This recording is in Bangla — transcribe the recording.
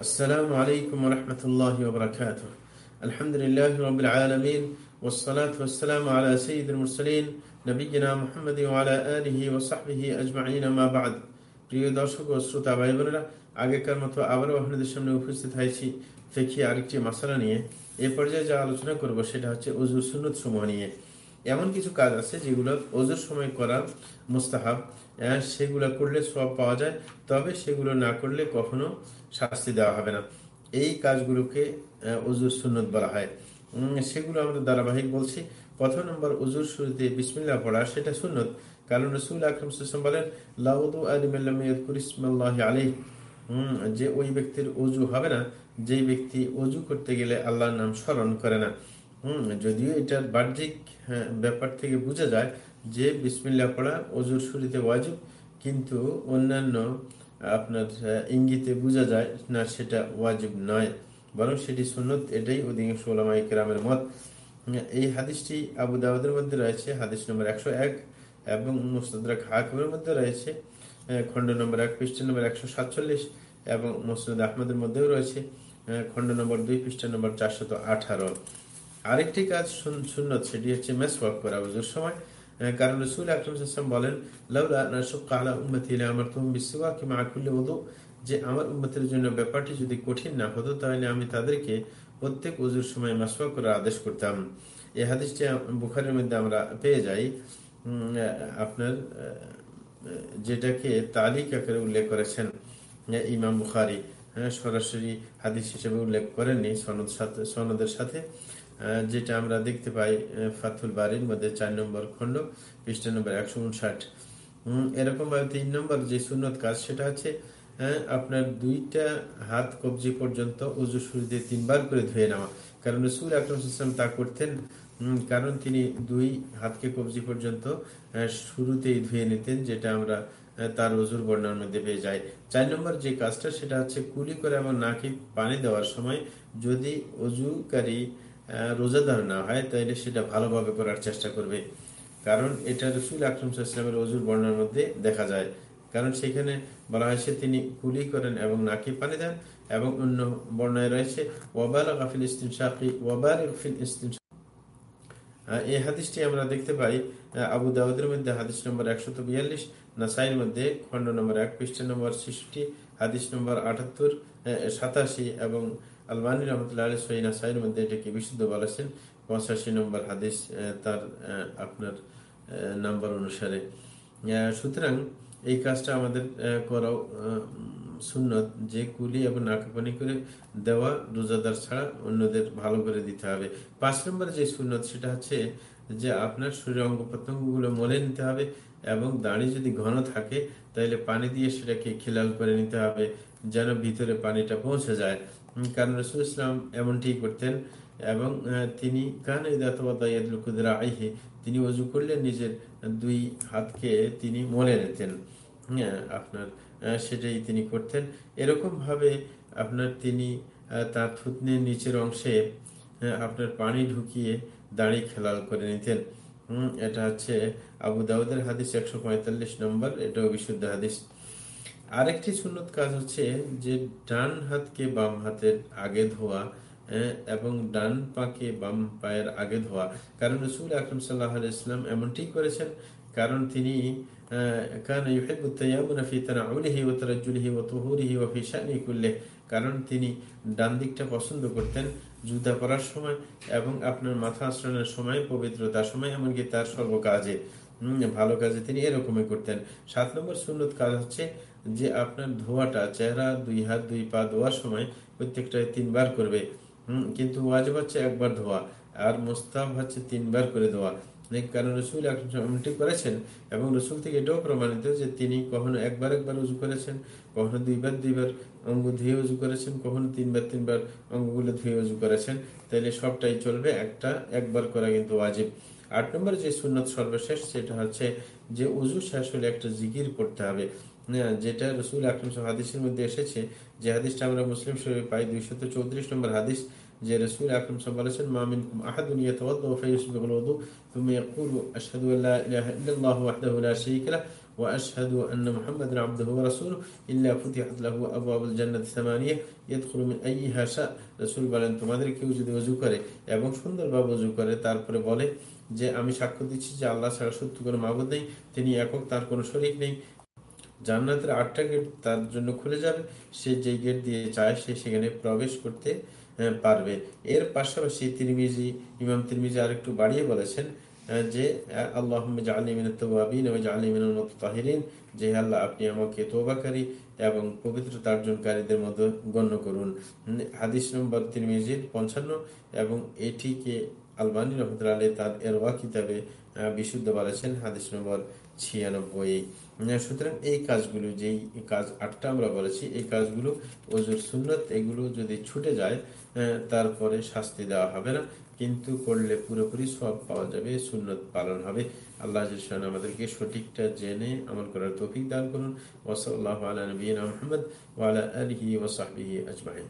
السلام عليكم ورحمة الله وبركاته الحمد لله رب العالمين والصلاة والسلام على سيد المرسلين نبينا محمد وعلى آله وصحبه أجمعين ما بعد প্রিয় দর্শক ও শ্রোতা ভাই বোনেরা আগেকার মতো আবারও আপনাদের সামনে উপস্থিত হয়েছি ফেকি আরেকটি মশালা নিয়ে এ পর্যায়ে যা আলোচনা করব সেটা হচ্ছে অজুর সুন্নত সমূহ নিয়ে এমন কিছু কাজ আছে যেগুলো অজুর সময় করা মুস্তাহাব। সেগুলো করলে সব পাওয়া যায়, তবে সেগুলো না করলে কখনো শাস্তি দেওয়া হবে না। এই কাজগুলোকে অজুর সুন্নত বলা হয়। সেগুলো আমরা ধারাবাহিক বলছি। প্রথম নম্বর অজুর শুরুতে বিসমিল্লা পড়া, সেটা সুন্নত। কারণ রসুল আকরম সুসম বলেন লাউদু আলিমাল্লাহ আলী যে ওই ব্যক্তির অজু হবে না যে ব্যক্তি অজু করতে গেলে আল্লাহর নাম স্মরণ করে না। হম যদিও এটার বাহ্যিক হ্যাঁ, ব্যাপার থেকে বোঝা যায় যে বিসমিল্লা পড়া অজুর শুরুতে ওয়াজিব কিন্তু অন্যান্য আপনার ইঙ্গিতে বোঝা যায় না সেটা ওয়াজিব নয় বরং সেটি সুন্নত এটাই অধিকাংশ ওলামাই কেরামের মত। এই হাদিসটি আবু দাউদের মধ্যে রয়েছে হাদিস নম্বর একশো এক এবং মুস্তদরাক হাকিমের মধ্যে রয়েছে খণ্ড নম্বর এক পৃষ্ঠ নম্বর একশো সাতচল্লিশ এবং মুসরদ আহমদের মধ্যেও রয়েছে খণ্ড নম্বর দুই পৃষ্ঠ নম্বর চারশত আঠারো। আরেকটি কাজ শূন্য সেটি হচ্ছে মেসওয়াক করা বুঝুর সময়। কারণ রসুল আকরম বলেন যে আমার উম্মতের জন্য ব্যাপারটি যদি কঠিন না হতো, তাহলে আমি তাদেরকে প্রত্যেক উজুর সময় মাসওয়াক করার আদেশ করতাম। এই হাদিসটি বুখারের মধ্যে আমরা পেয়ে যাই। আপনার যেটাকে তালিক আকারে উল্লেখ করেছেন ইমাম বুখারি হ্যাঁ সরাসরি হাদিস হিসেবে উল্লেখ করেননি সনদ সাথে, সনদের সাথে। যেটা আমরা দেখতে পাই ফাতুল বাড়ির মধ্যে চার নম্বর খণ্ড, পৃষ্ঠ নম্বর একশো উনষাট। এরকম ভাবে তিন নম্বর যে সুন্নত কাজ, সেটা হচ্ছে আপনার দুইটা হাত কবজি পর্যন্ত উজু সুর দিয়ে তিনবার করে ধুয়ে নেওয়া। কারণ রসুল আকরম তা করতেন কারণ তিনি দুই হাতকে কবজি পর্যন্ত শুরুতেই ধুয়ে নিতেন, যেটা আমরা তার অজুর বর্ণার মধ্যে পেয়ে যাই। চার নম্বর যে কাজটা, সেটা হচ্ছে কুলি করে এবং নাকি পানি দেওয়ার সময় যদি অজুকারী রোজাদার না হয় তাহলে সেটা ভালোভাবে করার চেষ্টা করবে। কারণ এটা রসুল আকরম সাল্লামের অজুর বর্ণার মধ্যে দেখা যায়। কারণ সেখানে বলা হয়েছে, তিনি কুলি করেন এবং নাকি পানি দেন এবং অন্য বর্ণায় রয়েছে ওয়াবার গাফিল ইস্তিন শাকি ওয়াবার গফিল ইস্তিন এই হাদিসটি আমরা দেখতে পাই আবু দাউদের মধ্যে হাদিস নম্বর একশত বিয়াল্লিশ নাসাইর মধ্যে খন্ড নম্বর এক, পৃষ্ঠ নম্বর ছেষট্টি, হাদিস নম্বর আটাত্তর সাতাশি এবং আলবানী রহমতুল্লাহ আলী সহি সাহির মধ্যে এটাকে বিশুদ্ধ বলেছেন। পঁচাশি নম্বর হাদিস তার আপনার নাম্বার অনুসারে। সুতরাং এই কাজটা আমাদের করাও সুন্নত, যে কুলি এবং নাকাপানি করে দেওয়া রোজাদার ছাড়া অন্যদের ভালো করে দিতে হবে। পাঁচ নম্বর যে সুন্নত, সেটা হচ্ছে যে আপনার শরীর অঙ্গ প্রত্যঙ্গগুলো মলে নিতে হবে এবং দাড়ি যদি ঘন থাকে তাহলে পানি দিয়ে সেটাকে খিলাল করে নিতে হবে যেন ভিতরে পানিটা পৌঁছে যায়। কারণ রসুল ইসলাম এমনটি করতেন এবং তিনি কান আইহে তিনি অজু করলে নিজের দুই হাতকে তিনি মলে নিতেন। হ্যাঁ আপনার সেটাই তিনি করতেন। এরকম ভাবে আপনার তিনি তার থুতনের নিচের অংশে আপনার পানি ঢুকিয়ে দাড়ি খেলাল করে নিতেন। এটা হচ্ছে আবু দাউদের হাদিস একশো পঁয়তাল্লিশ নম্বর, এটাও বিশুদ্ধ হাদিস। আরেকটি সুন্নত কাজ হচ্ছে যে, ডান হাতকে বাম হাতের আগে ধোয়া এবং ডান পাকে বাম পায়ের আগে ধোয়া। কারণ রসুল আকরম সাল্লাহ ইসলাম এমনটি করেছেন কারণ তিনি কারণ তিনি ডান দিকটা পছন্দ করতেন জুতা পরার সময় এবং আপনার মাথা আশ্রয়ের সময় পবিত্রতার সময়, এমনকি তার সর্বকাজে ভালো কাজে তিনি এরকমই করতেন। সাত নম্বর সুন্নত কাজ হচ্ছে যে আপনার ধোয়াটা, চেহারা, দুই হাত, দুই পা ধোয়ার সময় প্রত্যেকটা তিনবার করবে। কিন্তু ওয়াজিব হচ্ছে একবার ধোয়া। আর মোস্তাব হচ্ছে তিনবার করে দেওয়া কারণ রসুল এমনটি করেছেন এবং রসুল থেকে এটাও প্রমাণিত যে তিনি কখনো একবার একবার উজু করেছেন, কখনো দুইবার দুইবার অঙ্গ ধুয়ে উজু করেছেন, কখনো তিনবার তিনবার অঙ্গগুলো ধুয়ে উজু করেছেন। তাহলে সবটাই চলবে একটা একবার করা কিন্তু ওয়াজিব। আট নম্বর যে সুন্নত সর্বশেষ, সেটা হচ্ছে যে উজু শেষ হলে একটা জিকির করতে হবে। যেটা রসুল আকরম হাদিসের মধ্যে এসেছে, যে হাদিসটা আমরা মুসলিম শরীর পাই, দুইশত চৌত্রিশ নম্বর হাদিস, যে রসুল আকরম সাহ বলেছেন মামিন আহাদুন ইয়াতাওয়াদ্দা ফায়াসবিহু আল-ওযু فتحت له আশহাদু আল্লা ইলাহা يدخل من লা شاء رسول ওয়া আশহাদু আন্না মুহাম্মাদান বলেন, তোমাদের কেউ যদি ওযু করে এবং সুন্দরভাবে ওযু করে, তারপরে বলে যে, আমি সাক্ষ্য দিচ্ছি যে, আল্লাহ ছাড়া সত্য কোনো মাবুদ নেই, তিনি একক, তার কোনো শরীক নেই জান্নাতের আটটা গেট তার জন্য খুলে যাবে। সে যে গেট দিয়ে চায় সে সেখানে প্রবেশ করতে পারবে। এর পাশাপাশি তিরমিজি, ইমাম তিরমিজি আরেকটু বাড়িয়ে বলেছেন যে আল্লাহ তাহিরিন যে আল্লাহ, আপনি আমাকে তোবাকারী এবং পবিত্রতা অর্জনকারীদের মতো গণ্য করুন। হাদিস নম্বর তিরমিজির পঞ্চান্ন, এবং এটিকে আলবানী রহমতুল্লাহ তার এরওয়া কিতাবে বিশুদ্ধ বলেছেন, হাদিস নম্বর ছিয়ানব্বই। সুতরাং এই কাজগুলো যেই কাজ আটটা আমরা বলেছি, এই কাজগুলো ওজুর সুন্নত, এগুলো যদি ছুটে যায় তারপরে শাস্তি দেওয়া হবে না। কিন্তু করলে পুরোপুরি সব পাওয়া যাবে, সুন্নত পালন হবে। আল্লাহ আমাদেরকে সঠিকটা জেনে আমল করার তৌফিক দান করুন। ওসল্লাহ আলা নবীনা ওয়ালা আলহি ওসাহবিহি আজমাইন।